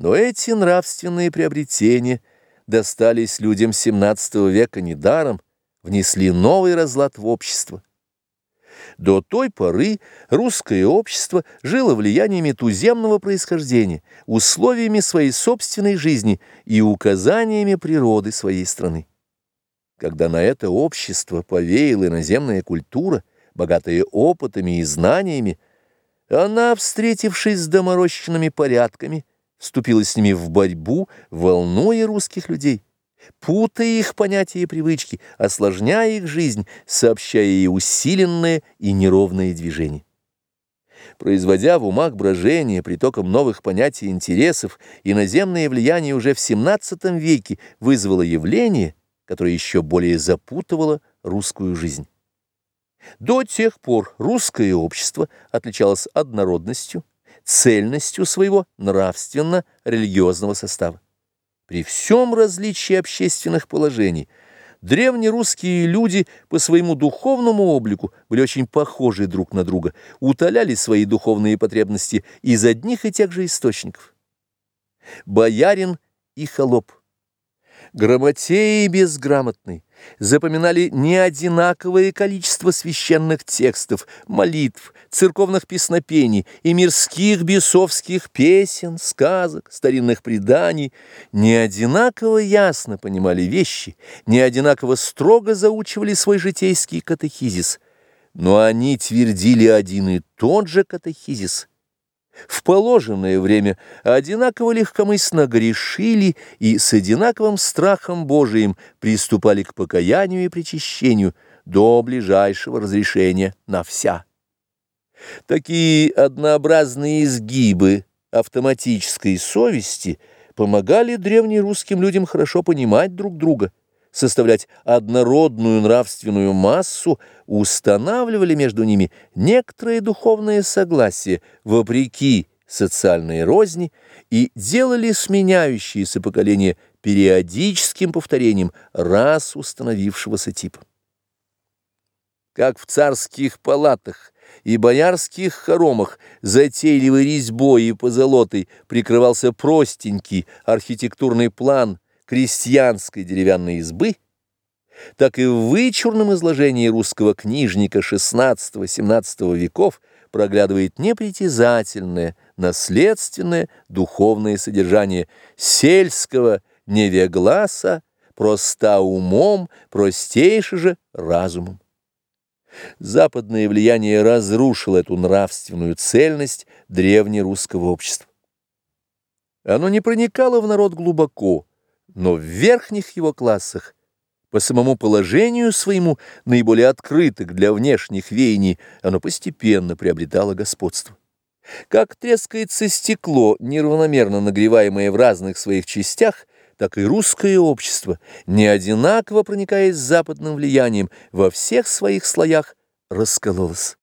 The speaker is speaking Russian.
Но эти нравственные приобретения достались людям XVII века недаром, внесли новый разлад в общество. До той поры русское общество жило влияниями туземного происхождения, условиями своей собственной жизни и указаниями природы своей страны. Когда на это общество повеяла иноземная культура, богатая опытами и знаниями, она, встретившись с доморощенными порядками, вступила с ними в борьбу, волнуя русских людей, путая их понятия и привычки, осложняя их жизнь, сообщая ей усиленное и неровное движение. Производя в умах брожение притоком новых понятий и интересов, иноземное влияние уже в XVII веке вызвало явление, которое еще более запутывало русскую жизнь. До тех пор русское общество отличалось однородностью, цельностью своего нравственно-религиозного состава. При всем различии общественных положений древнерусские люди по своему духовному облику были очень похожи друг на друга, утоляли свои духовные потребности из одних и тех же источников. Боярин и холоп, грамотеи безграмотный, запоминали неодинаковое количество священных текстов, молитв, церковных песнопений и мирских бесовских песен, сказок, старинных преданий, неодинаково ясно понимали вещи, неодинаково строго заучивали свой житейский катехизис, но они твердили один и тот же катехизис – в положенное время одинаково легкомысленно грешили и с одинаковым страхом Божиим приступали к покаянию и причащению до ближайшего разрешения на вся. Такие однообразные изгибы автоматической совести помогали древнерусским людям хорошо понимать друг друга – составлять однородную нравственную массу, устанавливали между ними некоторое духовное согласие вопреки социальной розни и делали сменяющиеся поколения периодическим повторением раз установившегося типа. Как в царских палатах и боярских хоромах затейливой резьбой и позолотой прикрывался простенький архитектурный план – крестьянской деревянной избы, так и в вычурном изложении русского книжника XVI-XVII веков проглядывает непритязательное, наследственное духовное содержание сельского невегласа, проста умом, простейше же разумом. Западное влияние разрушило эту нравственную цельность древнерусского общества. Оно не проникало в народ глубоко, но в верхних его классах, по самому положению своему, наиболее открытых для внешних веяний, оно постепенно приобретало господство. Как трескается стекло, неравномерно нагреваемое в разных своих частях, так и русское общество, не одинаково проникаясь западным влиянием, во всех своих слоях раскололось.